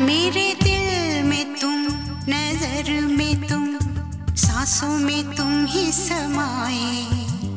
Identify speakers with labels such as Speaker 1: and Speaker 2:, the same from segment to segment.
Speaker 1: मेरे दिल में तुम नज़र में तुम सांसों में तुम ही समाए।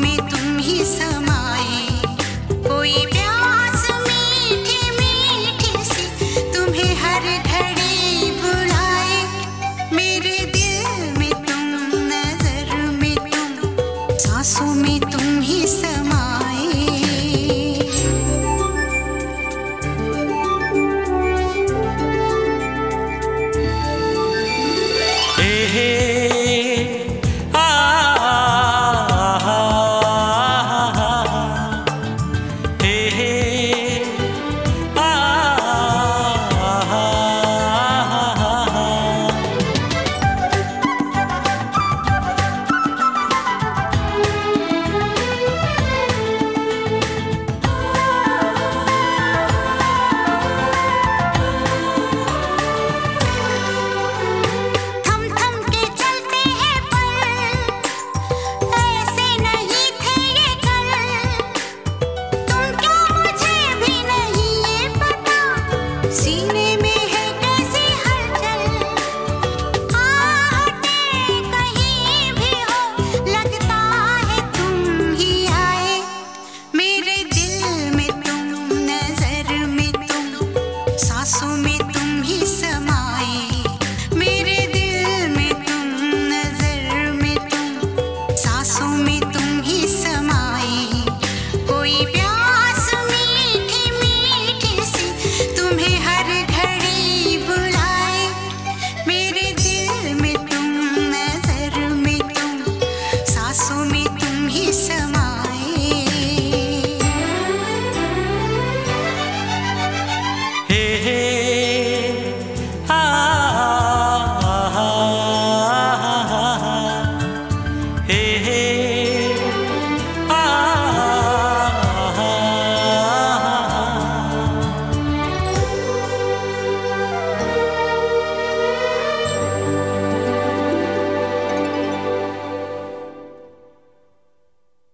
Speaker 1: में तुम ही समाए कोई प्यास